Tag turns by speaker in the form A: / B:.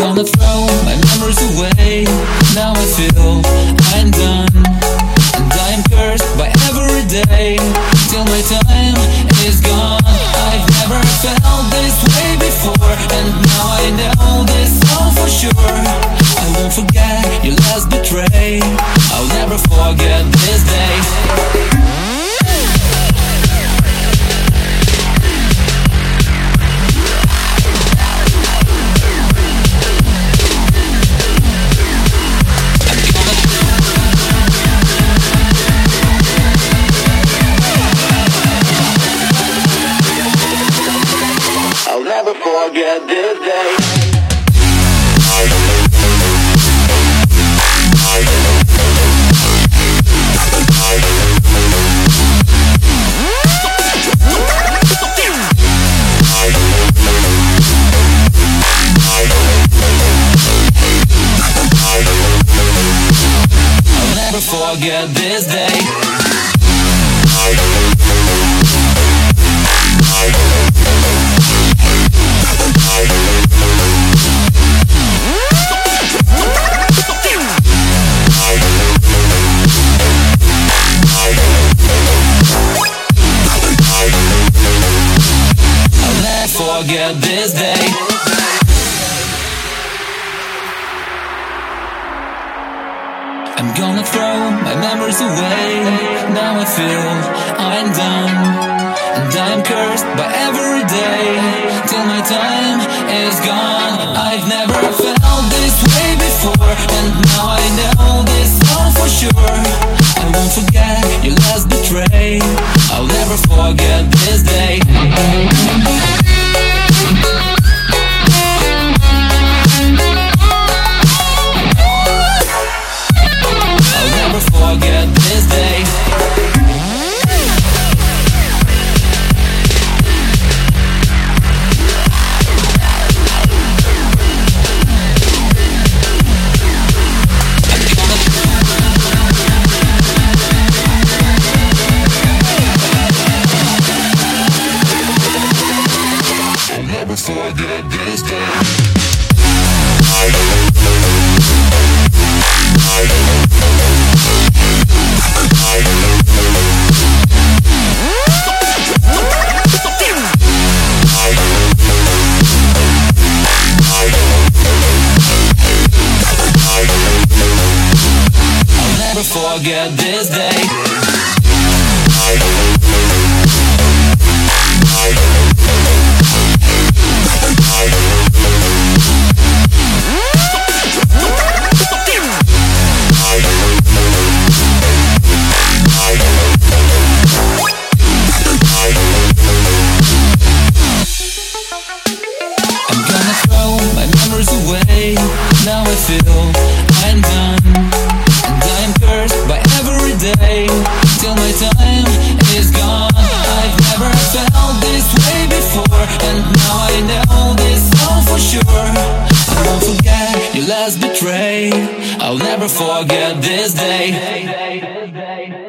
A: gonna throw my memories away. Now I feel I'm done, and I am cursed by every day till my time is gone. I've never felt this way before, and now I know this all for sure. I won't forget your last betray. I'll never forget forget this day. Forget this day. Forget this day. I'm gonna throw my memories away. Now I feel I'm done. And I'm cursed by every day till my time is gone. I've never felt this way before, and now I know this all for sure. I won't forget your last betray. I'll never forget this day. I'll never forget this day. I'll never forget this day. Memories away. Now I feel I'm done. And I'm cursed by every day till my time is gone. I've never felt this way before, and now I know this all for sure. I won't forget your last betray. I'll never forget this day.